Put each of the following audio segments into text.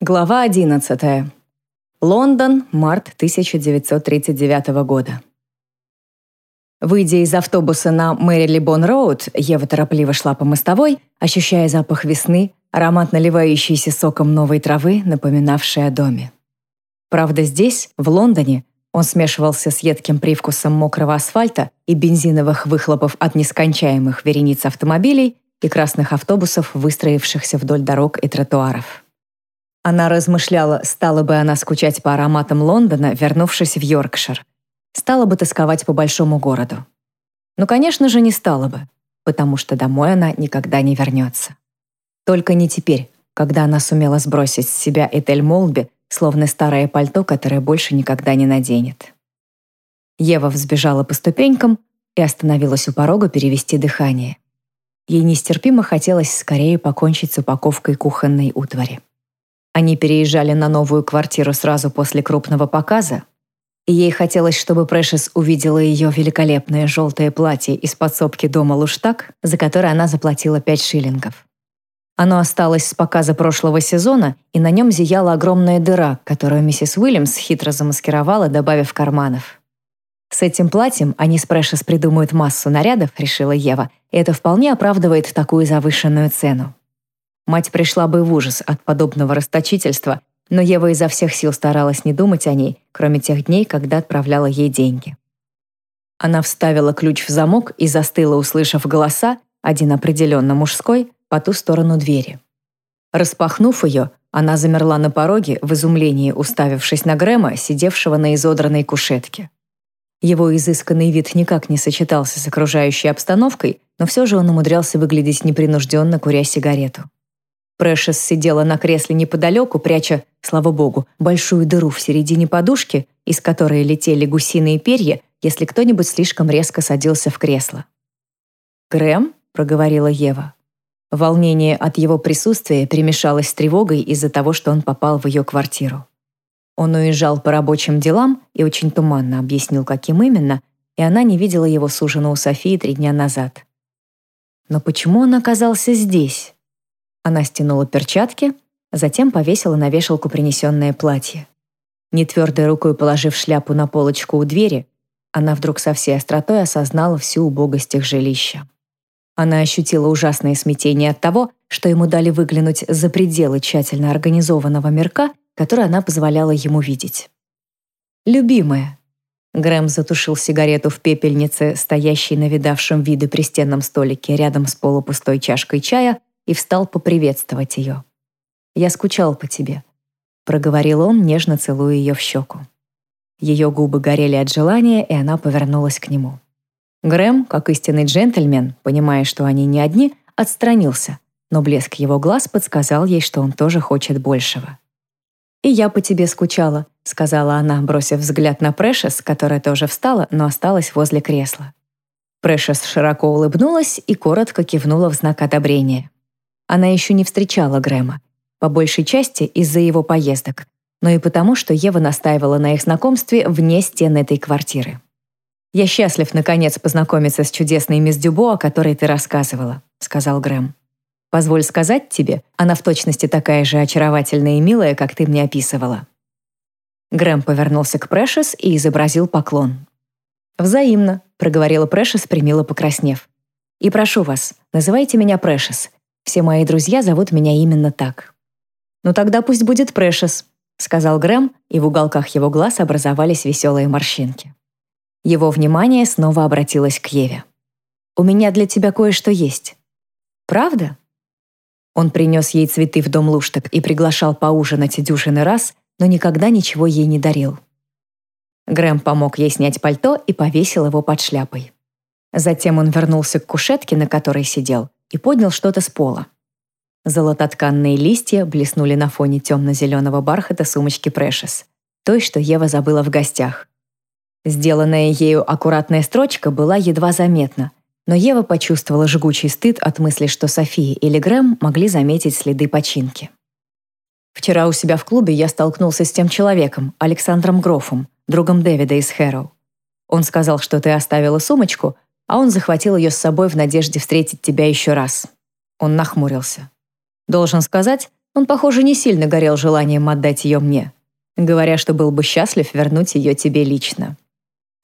Глава 11. Лондон, март 1939 года. Выйдя из автобуса на Мэрилибон-Роуд, Ева торопливо шла по мостовой, ощущая запах весны, аромат наливающийся соком новой травы, напоминавший о доме. Правда, здесь, в Лондоне, он смешивался с едким привкусом мокрого асфальта и бензиновых выхлопов от нескончаемых верениц автомобилей и красных автобусов, выстроившихся вдоль дорог и тротуаров. Она размышляла, стала бы она скучать по ароматам Лондона, вернувшись в Йоркшир. Стала бы тосковать по большому городу. Ну, конечно же, не стала бы, потому что домой она никогда не вернется. Только не теперь, когда она сумела сбросить с себя Этель Молби, словно старое пальто, которое больше никогда не наденет. Ева взбежала по ступенькам и остановилась у порога перевести дыхание. Ей нестерпимо хотелось скорее покончить с упаковкой кухонной утвари. Они переезжали на новую квартиру сразу после крупного показа, и ей хотелось, чтобы Прэшес увидела ее великолепное желтое платье из подсобки дома Луштаг, за которое она заплатила пять шиллингов. Оно осталось с показа прошлого сезона, и на нем зияла огромная дыра, которую миссис Уильямс хитро замаскировала, добавив карманов. С этим платьем они с Прэшес придумают массу нарядов, решила Ева, и это вполне оправдывает такую завышенную цену. Мать пришла бы в ужас от подобного расточительства, но Ева изо всех сил старалась не думать о ней, кроме тех дней, когда отправляла ей деньги. Она вставила ключ в замок и застыла, услышав голоса, один определенно мужской, по ту сторону двери. Распахнув ее, она замерла на пороге, в изумлении уставившись на Грэма, сидевшего на изодранной кушетке. Его изысканный вид никак не сочетался с окружающей обстановкой, но все же он умудрялся выглядеть непринужденно, куря сигарету. Прэшес сидела на кресле неподалеку, пряча, слава богу, большую дыру в середине подушки, из которой летели гусиные перья, если кто-нибудь слишком резко садился в кресло. «Грэм?» — проговорила Ева. Волнение от его присутствия перемешалось с тревогой из-за того, что он попал в ее квартиру. Он уезжал по рабочим делам и очень туманно объяснил, каким именно, и она не видела его с ужина у Софии три дня назад. Но почему он оказался здесь? Она стянула перчатки, затем повесила на вешалку принесенное платье. Нетвердой рукой положив шляпу на полочку у двери, она вдруг со всей остротой осознала всю убогость их жилища. Она ощутила ужасное смятение от того, что ему дали выглянуть за пределы тщательно организованного мирка, который она позволяла ему видеть. «Любимая», Грэм затушил сигарету в пепельнице, стоящей на видавшем виды пристенном столике рядом с полупустой чашкой чая, и встал поприветствовать ее. «Я скучал по тебе», — проговорил он, нежно целуя ее в щеку. Ее губы горели от желания, и она повернулась к нему. Грэм, как истинный джентльмен, понимая, что они не одни, отстранился, но блеск его глаз подсказал ей, что он тоже хочет большего. «И я по тебе скучала», — сказала она, бросив взгляд на Прэшес, которая тоже встала, но осталась возле кресла. Прэшес широко улыбнулась и коротко кивнула в знак одобрения. Она еще не встречала Грэма, по большей части из-за его поездок, но и потому, что Ева настаивала на их знакомстве вне стен этой квартиры. «Я счастлив, наконец, познакомиться с чудесной мисс Дюбо, о которой ты рассказывала», — сказал Грэм. «Позволь сказать тебе, она в точности такая же очаровательная и милая, как ты мне описывала». Грэм повернулся к Прэшес и изобразил поклон. «Взаимно», — проговорила Прэшес, примило покраснев. «И прошу вас, называйте меня Прэшес. Все мои друзья зовут меня именно так». «Ну тогда пусть будет Прэшес», — сказал Грэм, и в уголках его глаз образовались веселые морщинки. Его внимание снова обратилось к Еве. «У меня для тебя кое-что есть». «Правда?» Он принес ей цветы в дом Лушток и приглашал поужинать дюжины раз, но никогда ничего ей не дарил. Грэм помог ей снять пальто и повесил его под шляпой. Затем он вернулся к кушетке, на которой сидел, и поднял что-то с пола. Золототканные листья блеснули на фоне темно-зеленого бархата сумочки Прэшес, той, что Ева забыла в гостях. Сделанная ею аккуратная строчка была едва заметна, но Ева почувствовала жгучий стыд от мысли, что София или Грэм могли заметить следы починки. «Вчера у себя в клубе я столкнулся с тем человеком, Александром Грофом, другом Дэвида из Хэроу. Он сказал, что ты оставила сумочку, а он захватил ее с собой в надежде встретить тебя еще раз. Он нахмурился. Должен сказать, Он, похоже, не сильно горел желанием отдать ее мне, говоря, что был бы счастлив вернуть ее тебе лично.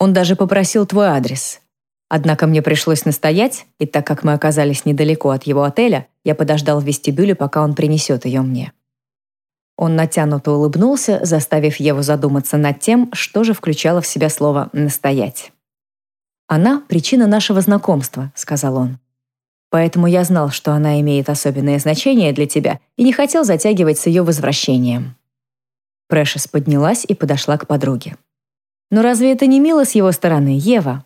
Он даже попросил твой адрес. Однако мне пришлось настоять, и так как мы оказались недалеко от его отеля, я подождал в вестибюле, пока он принесет ее мне. Он натянуто улыбнулся, заставив Еву задуматься над тем, что же включало в себя слово «настоять». «Она — причина нашего знакомства», — сказал он. «Поэтому я знал, что она имеет особенное значение для тебя и не хотел затягивать с ее возвращением». Прэшес поднялась и подошла к подруге. «Но разве это не мило с его стороны, Ева?»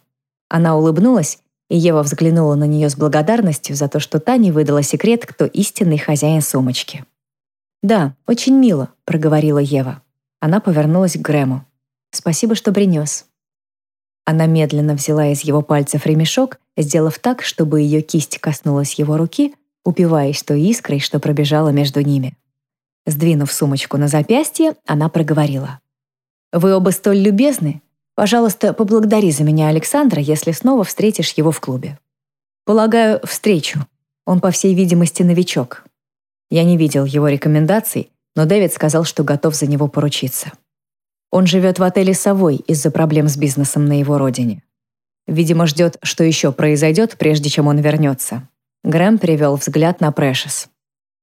Она улыбнулась, и Ева взглянула на нее с благодарностью за то, что та не выдала секрет, кто истинный хозяин сумочки. «Да, очень мило», — проговорила Ева. Она повернулась к Грэму. «Спасибо, что принес». Она медленно взяла из его пальцев ремешок, сделав так, чтобы ее кисть коснулась его руки, упиваясь той искрой, что пробежала между ними. Сдвинув сумочку на запястье, она проговорила. «Вы оба столь любезны. Пожалуйста, поблагодари за меня Александра, если снова встретишь его в клубе. Полагаю, встречу. Он, по всей видимости, новичок. Я не видел его рекомендаций, но Дэвид сказал, что готов за него поручиться. Он живет в отеле «Совой» из-за проблем с бизнесом на его родине. Видимо, ждет, что еще произойдет, прежде чем он вернется. Грэм перевел взгляд на Прэшес.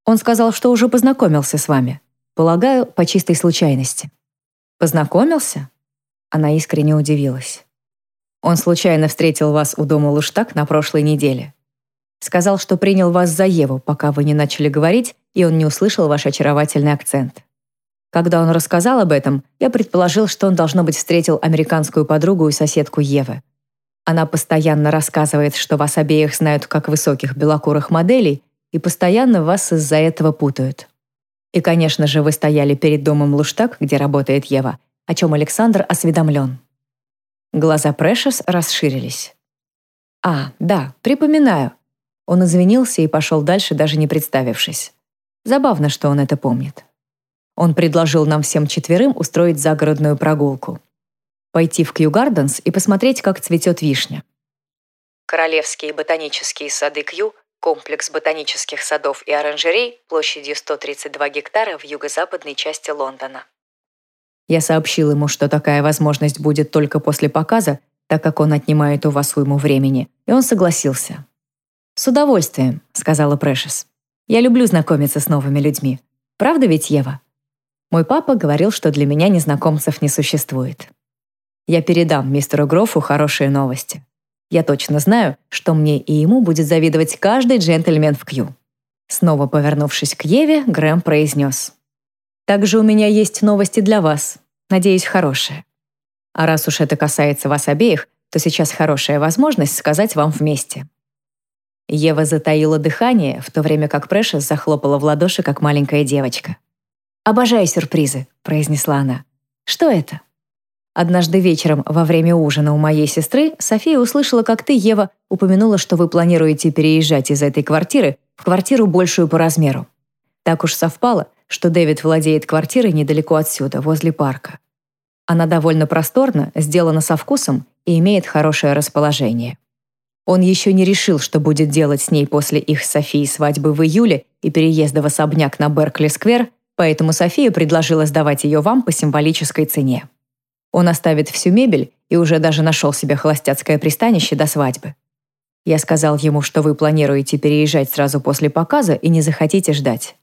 Он сказал, что уже познакомился с вами. Полагаю, по чистой случайности. Познакомился? Она искренне удивилась. Он случайно встретил вас у дома Луштак на прошлой неделе. Сказал, что принял вас за Еву, пока вы не начали говорить, и он не услышал ваш очаровательный акцент. Когда он рассказал об этом, я предположил, что он, должно быть, встретил американскую подругу и соседку Евы. Она постоянно рассказывает, что вас обеих знают как высоких белокурых моделей, и постоянно вас из-за этого путают. И, конечно же, вы стояли перед домом Луштаг, где работает Ева, о чем Александр осведомлен. Глаза Прэшес расширились. «А, да, припоминаю. Он извинился и пошел дальше, даже не представившись. Забавно, что он это помнит. Он предложил нам всем четверым устроить загородную прогулку. Пойти в Кью Гарденс и посмотреть, как цветет вишня. Королевские ботанические сады Кью – комплекс ботанических садов и оранжерей площадью 132 гектара в юго-западной части Лондона. Я сообщил ему, что такая возможность будет только после показа, так как он отнимает у вас уйму времени, и он согласился. «С удовольствием», — сказала Прэшес. «Я люблю знакомиться с новыми людьми. Правда ведь, Ева?» Мой папа говорил, что для меня незнакомцев не существует. Я передам мистеру Грофу хорошие новости. Я точно знаю, что мне и ему будет завидовать каждый джентльмен в Кью. Снова повернувшись к Еве, Грэм произнес. «Также у меня есть новости для вас. Надеюсь, хорошие. А раз уж это касается вас обеих, то сейчас хорошая возможность сказать вам вместе. Ева затаила дыхание, в то время как Прэшес захлопала в ладоши, как маленькая девочка. «Обожаю сюрпризы», — произнесла она. «Что это?» Однажды вечером во время ужина у моей сестры София услышала, как ты, Ева, упомянула, что вы планируете переезжать из этой квартиры в квартиру большую по размеру. Так уж совпало, что Дэвид владеет квартирой недалеко отсюда, возле парка. Она довольно просторна, сделана со вкусом и имеет хорошее расположение. Он еще не решил, что будет делать с ней после их с Софией свадьбы в июле и переезда в особняк на Беркли-сквер, поэтому София предложила сдавать ее вам по символической цене. Он оставит всю мебель и уже даже нашел себе холостяцкое пристанище до свадьбы. Я сказал ему, что вы планируете переезжать сразу после показа и не захотите ждать.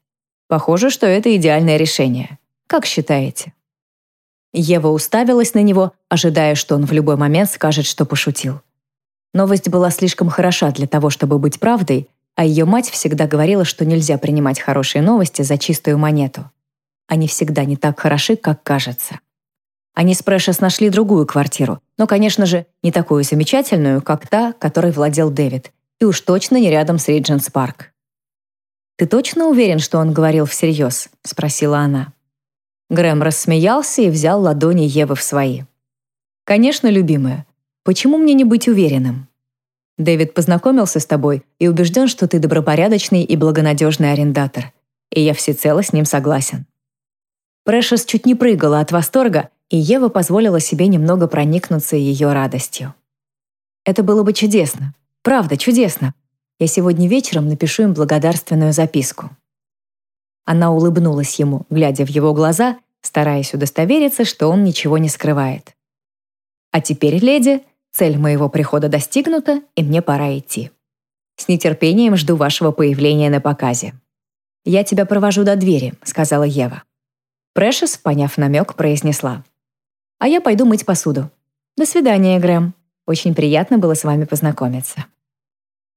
Похоже, что это идеальное решение. Как считаете?» Ева уставилась на него, ожидая, что он в любой момент скажет, что пошутил. Новость была слишком хороша для того, чтобы быть правдой, а ее мать всегда говорила, что нельзя принимать хорошие новости за чистую монету. Они всегда не так хороши, как кажется. Они с Прэшес нашли другую квартиру, но, конечно же, не такую замечательную, как та, которой владел Дэвид, и уж точно не рядом с Ридженс Парк. «Ты точно уверен, что он говорил всерьез?» — спросила она. Грэм рассмеялся и взял ладони Евы в свои. «Конечно, любимая, Почему мне не быть уверенным? Дэвид познакомился с тобой и убежден, что ты добропорядочный и благонадежный арендатор. И я всецело с ним согласен. Прэшес чуть не прыгала от восторга, и Ева позволила себе немного проникнуться ее радостью. Это было бы чудесно. Правда, чудесно. Я сегодня вечером напишу им благодарственную записку. Она улыбнулась ему, глядя в его глаза, стараясь удостовериться, что он ничего не скрывает. «А теперь, леди, цель моего прихода достигнута, и мне пора идти. С нетерпением жду вашего появления на показе». «Я тебя провожу до двери», — сказала Ева. Прэшес, поняв намек, произнесла. «А я пойду мыть посуду. До свидания, Грэм. Очень приятно было с вами познакомиться».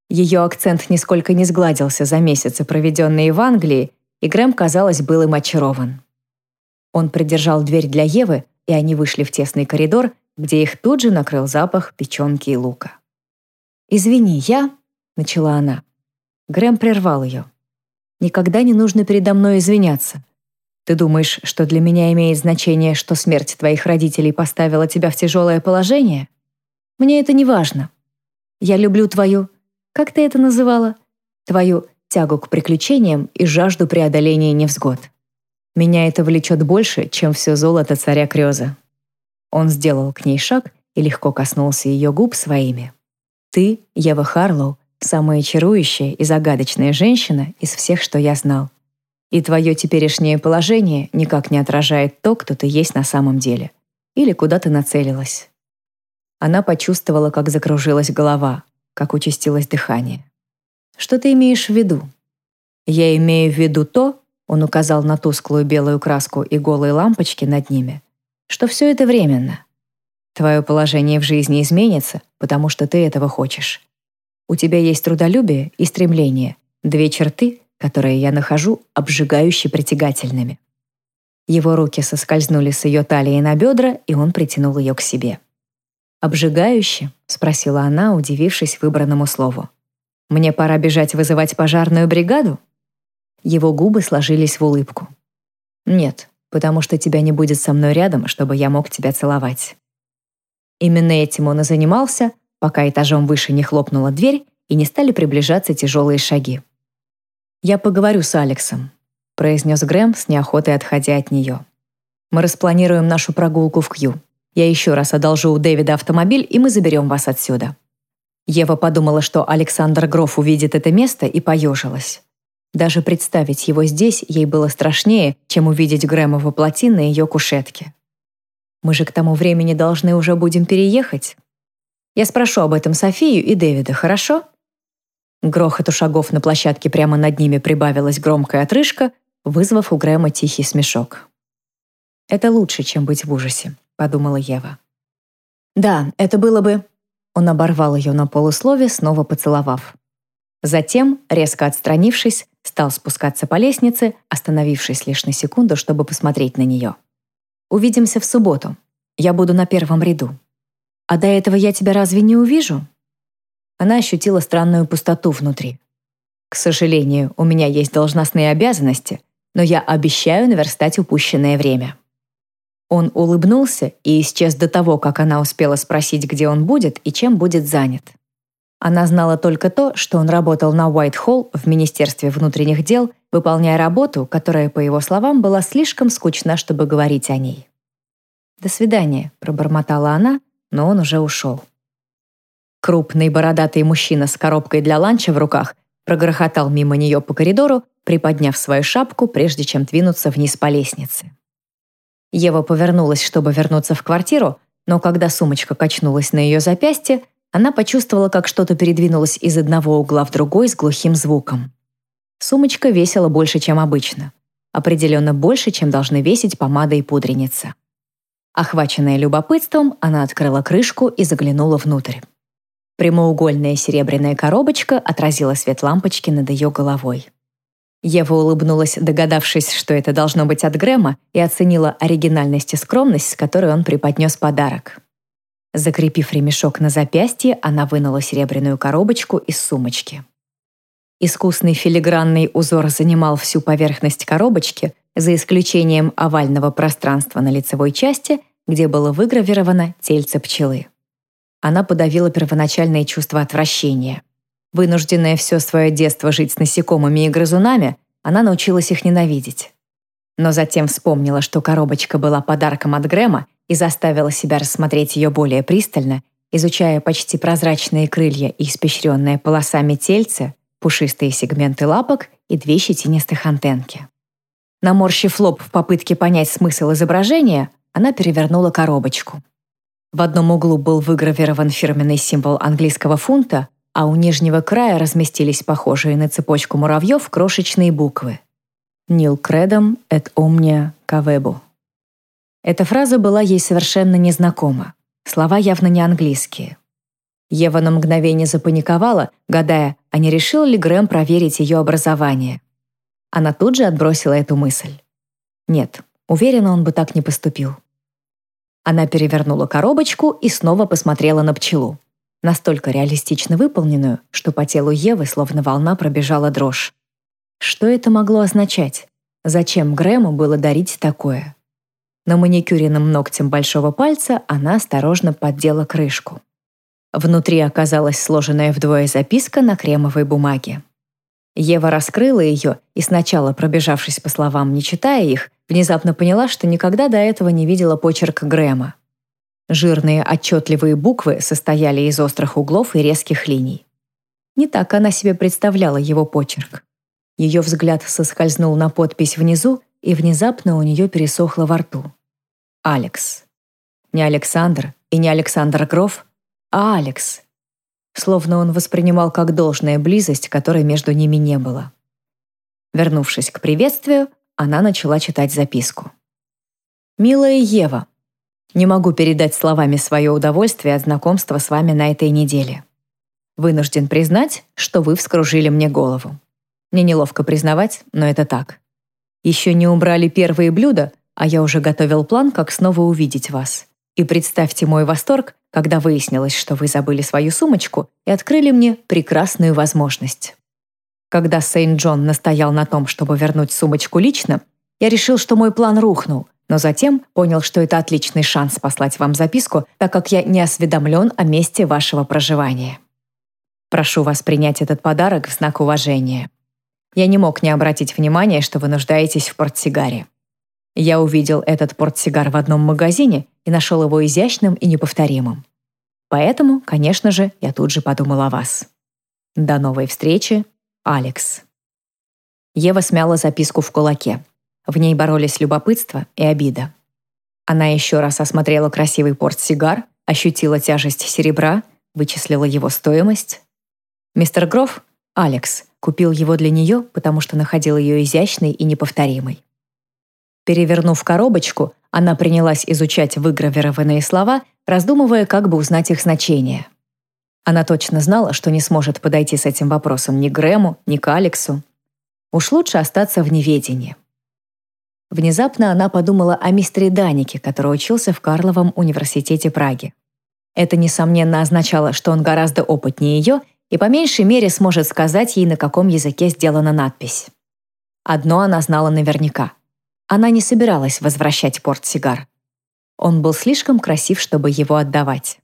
Ее акцент нисколько не сгладился за месяцы, проведенные в Англии, и Грэм, казалось, был им очарован. Он придержал дверь для Евы, и они вышли в тесный коридор, где их тут же накрыл запах печенки и лука. «Извини, я...» — начала она. Грэм прервал ее. «Никогда не нужно передо мной извиняться. Ты думаешь, что для меня имеет значение, что смерть твоих родителей поставила тебя в тяжелое положение? Мне это не важно. Я люблю твою... Как ты это называла? Твою тягу к приключениям и жажду преодоления невзгод. Меня это влечет больше, чем все золото царя Крёза. Он сделал к ней шаг и легко коснулся ее губ своими. Ты, Ева Харлоу, самая чарующая и загадочная женщина из всех, что я знал. И твое теперешнее положение никак не отражает то, кто ты есть на самом деле. Или куда ты нацелилась. Она почувствовала, как закружилась голова, как участилось дыхание. Что ты имеешь в виду? Я имею в виду то, он указал на тусклую белую краску и голые лампочки над ними, что все это временно. Твое положение в жизни изменится, потому что ты этого хочешь. У тебя есть трудолюбие и стремление, две черты, которые я нахожу обжигающе притягательными. Его руки соскользнули с ее талии на бедра, и он притянул ее к себе. «Обжигающе?» — спросила она, удивившись выбранному слову. Мне пора бежать вызывать пожарную бригаду? Его губы сложились в улыбку. Нет, потому что тебя не будет со мной рядом, чтобы я мог тебя целовать. Именно этим он и занимался, пока этажом выше не хлопнула дверь и не стали приближаться тяжелые шаги. «Я поговорю с Алексом», — произнес Грэм с неохотой отходя от нее. «Мы распланируем нашу прогулку в Кью. Я еще раз одолжу у Дэвида автомобиль, и мы заберем вас отсюда». Ева подумала, что Александр Гроф увидит это место и поежилась. Даже представить его здесь ей было страшнее, чем увидеть Грэма воплоти на ее кушетке. «Мы же к тому времени должны уже будем переехать. Я спрошу об этом Софию и Дэвида, хорошо?» Грохоту шагов на площадке прямо над ними прибавилась громкая отрыжка, вызвав у Грэма тихий смешок. «Это лучше, чем быть в ужасе», — подумала Ева. «Да, это было бы...» Он оборвал ее на полуслове, снова поцеловав. Затем, резко отстранившись, стал спускаться по лестнице, остановившись лишь на секунду, чтобы посмотреть на нее. «Увидимся в субботу. Я буду на первом ряду. А до этого я тебя разве не увижу?» Она ощутила странную пустоту внутри. «К сожалению, у меня есть должностные обязанности, но я обещаю наверстать упущенное время». Он улыбнулся и исчез до того, как она успела спросить, где он будет и чем будет занят. Она знала только то, что он работал на Уайт-Холл в Министерстве внутренних дел, выполняя работу, которая, по его словам, была слишком скучна, чтобы говорить о ней. «До свидания», — пробормотала она, но он уже ушел. Крупный бородатый мужчина с коробкой для ланча в руках прогрохотал мимо нее по коридору, приподняв свою шапку, прежде чем двинуться вниз по лестнице. Ева повернулась, чтобы вернуться в квартиру, но когда сумочка качнулась на ее запястье, она почувствовала, как что-то передвинулось из одного угла в другой с глухим звуком. Сумочка весила больше, чем обычно. Определенно больше, чем должны весить помада и пудреница. Охваченная любопытством, она открыла крышку и заглянула внутрь. Прямоугольная серебряная коробочка отразила свет лампочки над ее головой. Ева улыбнулась, догадавшись, что это должно быть от Грэма, и оценила оригинальность и скромность, с которой он преподнес подарок. Закрепив ремешок на запястье, она вынула серебряную коробочку из сумочки. Искусный филигранный узор занимал всю поверхность коробочки, за исключением овального пространства на лицевой части, где было выгравировано тельце пчелы. Она подавила первоначальное чувство отвращения. Вынужденная все свое детство жить с насекомыми и грызунами, она научилась их ненавидеть. Но затем вспомнила, что коробочка была подарком от Грэма и заставила себя рассмотреть ее более пристально, изучая почти прозрачные крылья и испещренные полосами тельце, пушистые сегменты лапок и две щетинистых антенки. Наморщив лоб в попытке понять смысл изображения, она перевернула коробочку. В одном углу был выгравирован фирменный символ английского фунта, а у нижнего края разместились похожие на цепочку муравьев крошечные буквы. «Нил кредом et omnia cavebo». Эта фраза была ей совершенно незнакома. Слова явно не английские. Ева на мгновение запаниковала, гадая, а не решил ли Грэм проверить ее образование. Она тут же отбросила эту мысль. Нет, уверена, он бы так не поступил. Она перевернула коробочку и снова посмотрела на пчелу. Настолько реалистично выполненную, что по телу Евы словно волна пробежала дрожь. Что это могло означать? Зачем Грэму было дарить такое? На маникюренном ногтем большого пальца она осторожно поддела крышку. Внутри оказалась сложенная вдвое записка на кремовой бумаге. Ева раскрыла ее и сначала, пробежавшись по словам, не читая их, внезапно поняла, что никогда до этого не видела почерк Грэма. Жирные отчетливые буквы состояли из острых углов и резких линий. Не так она себе представляла его почерк. Ее взгляд соскользнул на подпись внизу, и внезапно у нее пересохло во рту. Алекс. Не Александр и не Александр Гроф, а Алекс словно он воспринимал как должная близость, которой между ними не было. Вернувшись к приветствию, она начала читать записку. «Милая Ева, не могу передать словами свое удовольствие от знакомства с вами на этой неделе. Вынужден признать, что вы вскружили мне голову. Мне неловко признавать, но это так. Еще не убрали первые блюда, а я уже готовил план, как снова увидеть вас. И представьте мой восторг, когда выяснилось, что вы забыли свою сумочку и открыли мне прекрасную возможность. Когда Сейнт-Джон настоял на том, чтобы вернуть сумочку лично, я решил, что мой план рухнул, но затем понял, что это отличный шанс послать вам записку, так как я не осведомлен о месте вашего проживания. Прошу вас принять этот подарок в знак уважения. Я не мог не обратить внимания, что вы нуждаетесь в портсигаре. Я увидел этот портсигар в одном магазине и нашел его изящным и неповторимым. Поэтому, конечно же, я тут же подумал о вас. До новой встречи, Алекс. Ева смяла записку в кулаке. В ней боролись любопытство и обида. Она еще раз осмотрела красивый портсигар, ощутила тяжесть серебра, вычислила его стоимость. Мистер Гроф, Алекс, купил его для нее, потому что находил ее изящной и неповторимой. Перевернув коробочку, она принялась изучать выгравированные слова, раздумывая, как бы узнать их значение. Она точно знала, что не сможет подойти с этим вопросом ни Грэму, ни к Алексу. Уж лучше остаться в неведении. Внезапно она подумала о мистере Данике, который учился в Карловом университете Праги. Это, несомненно, означало, что он гораздо опытнее ее и по меньшей мере сможет сказать ей, на каком языке сделана надпись. Одно она знала наверняка. Она не собиралась возвращать портсигар. Он был слишком красив, чтобы его отдавать.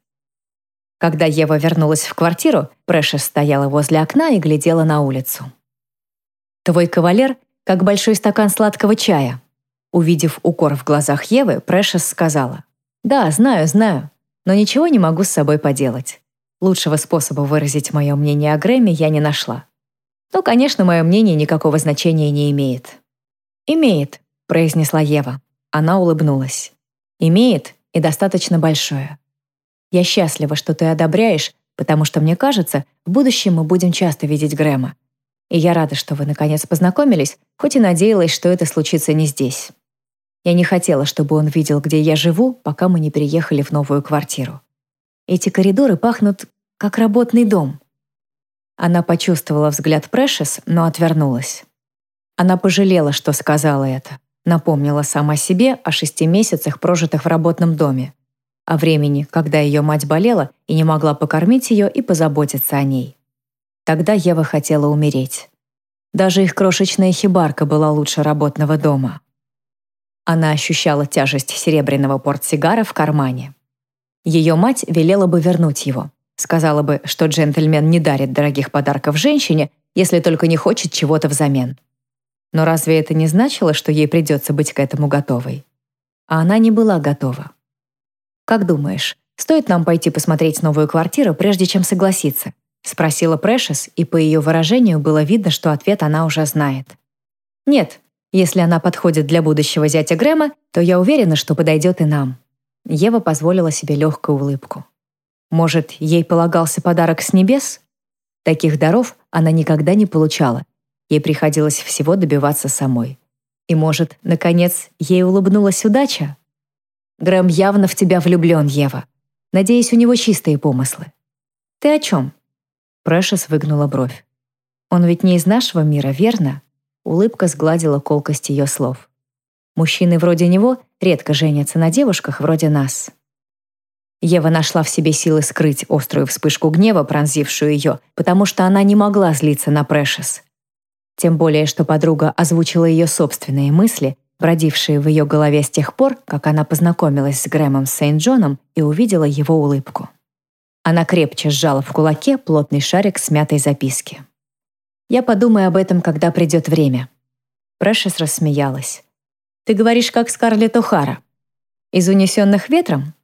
Когда Ева вернулась в квартиру, Прэшес стояла возле окна и глядела на улицу. «Твой кавалер — как большой стакан сладкого чая». Увидев укор в глазах Евы, Прэшес сказала. «Да, знаю, знаю, но ничего не могу с собой поделать. Лучшего способа выразить мое мнение о Грэмме я не нашла. Ну, конечно, мое мнение никакого значения не имеет». «Имеет», произнесла Ева. Она улыбнулась. «Имеет и достаточно большое. Я счастлива, что ты одобряешь, потому что, мне кажется, в будущем мы будем часто видеть Грэма. И я рада, что вы наконец познакомились, хоть и надеялась, что это случится не здесь. Я не хотела, чтобы он видел, где я живу, пока мы не переехали в новую квартиру. Эти коридоры пахнут как работный дом». Она почувствовала взгляд Прэшес, но отвернулась. Она пожалела, что сказала это. Напомнила сама себе о шести месяцах, прожитых в работном доме, о времени, когда ее мать болела и не могла покормить ее и позаботиться о ней. Тогда Ева хотела умереть. Даже их крошечная хибарка была лучше работного дома. Она ощущала тяжесть серебряного портсигара в кармане. Ее мать велела бы вернуть его. Сказала бы, что джентльмен не дарит дорогих подарков женщине, если только не хочет чего-то взамен. Но разве это не значило, что ей придется быть к этому готовой? А она не была готова. «Как думаешь, стоит нам пойти посмотреть новую квартиру, прежде чем согласиться?» Спросила Прэшес, и по ее выражению было видно, что ответ она уже знает. «Нет, Если она подходит для будущего зятя Грэма, то я уверена, что подойдет и нам. Ева позволила себе легкую улыбку. Может, ей полагался подарок с небес? Таких даров она никогда не получала. Ей приходилось всего добиваться самой. И, может, наконец, ей улыбнулась удача? Грэм явно в тебя влюблен, Ева. Надеюсь, у него чистые помыслы. Ты о чем? Прэшес выгнула бровь. Он ведь не из нашего мира, верно? Улыбка сгладила колкость ее слов. Мужчины вроде него редко женятся на девушках вроде нас. Ева нашла в себе силы скрыть острую вспышку гнева, пронзившую ее, потому что она не могла злиться на Прэшес. Тем более, что подруга озвучила ее собственные мысли, бродившие в ее голове с тех пор, как она познакомилась с Грэмом Сент-Джоном и увидела его улыбку. Она крепче сжала в кулаке плотный шарик смятой записки. «Я подумаю об этом, когда придет время». Прэшес рассмеялась. «Ты говоришь, как Скарлетт О'Хара. Из «Унесенных ветром»?»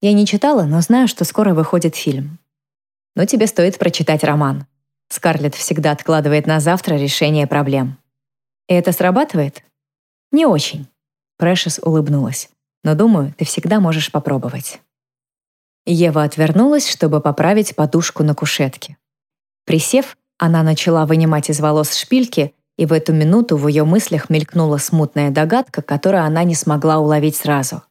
Я не читала, но знаю, что скоро выходит фильм. Но тебе стоит прочитать роман. Скарлетт всегда откладывает на завтра решение проблем. И это срабатывает? Не очень. Прэшес улыбнулась. Но думаю, ты всегда можешь попробовать. Ева отвернулась, чтобы поправить подушку на кушетке. Присев, она начала вынимать из волос шпильки, и в эту минуту в ее мыслях мелькнула смутная догадка, которую она не смогла уловить сразу.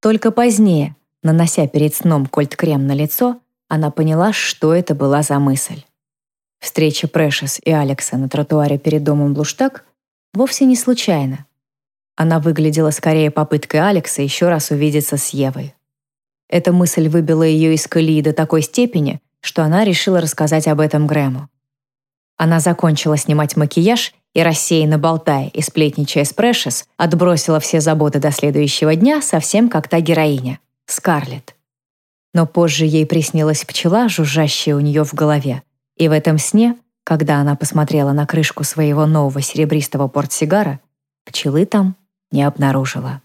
Только позднее, Нанося перед сном кольт-крем на лицо, она поняла, что это была за мысль. Встреча Прэшес и Алекса на тротуаре перед домом Блуштаг вовсе не случайна. Она выглядела скорее попыткой Алекса еще раз увидеться с Евой. Эта мысль выбила ее из колеи до такой степени, что она решила рассказать об этом Грэму. Она закончила снимать макияж и, рассеянно болтая и сплетничая с Прэшес, отбросила все заботы до следующего дня, совсем как та героиня. Скарлетт. Но позже ей приснилась пчела, жужжащая у нее в голове. И в этом сне, когда она посмотрела на крышку своего нового серебристого портсигара, пчелы там не обнаружила.